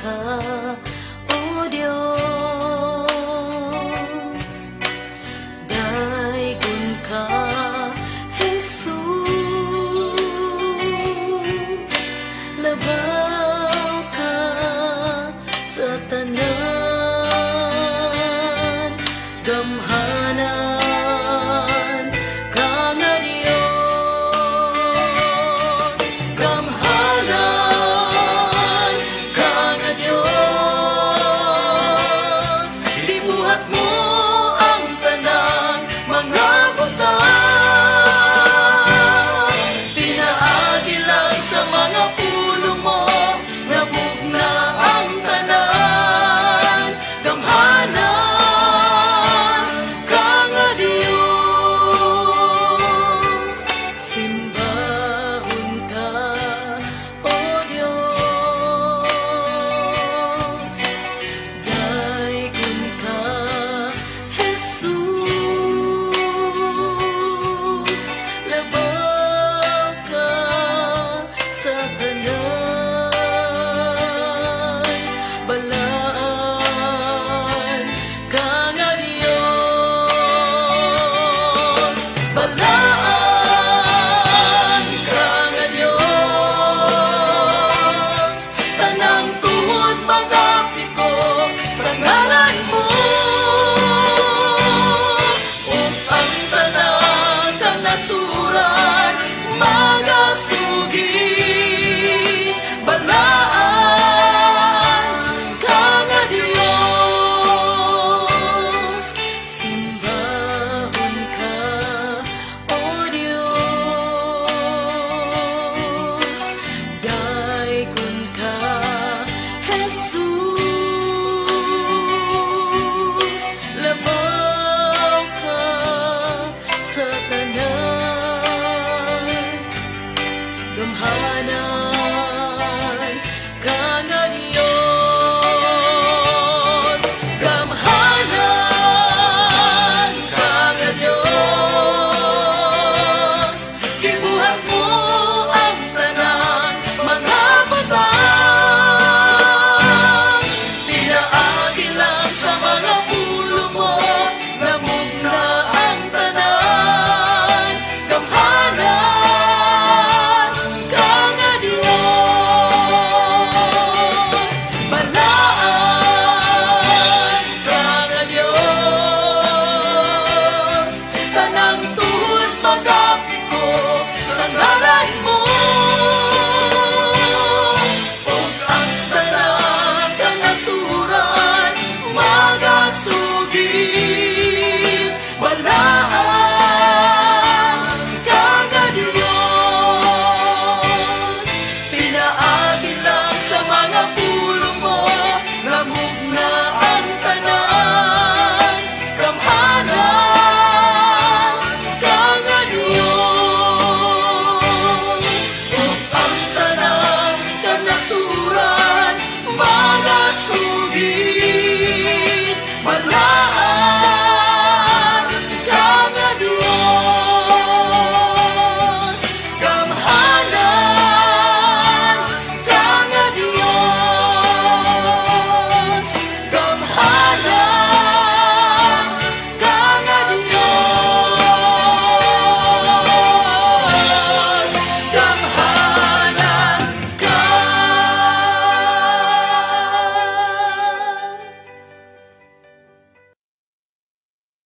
ka, O Đại Daigon kha Jesus. Labaw ka sa tanan Lord. My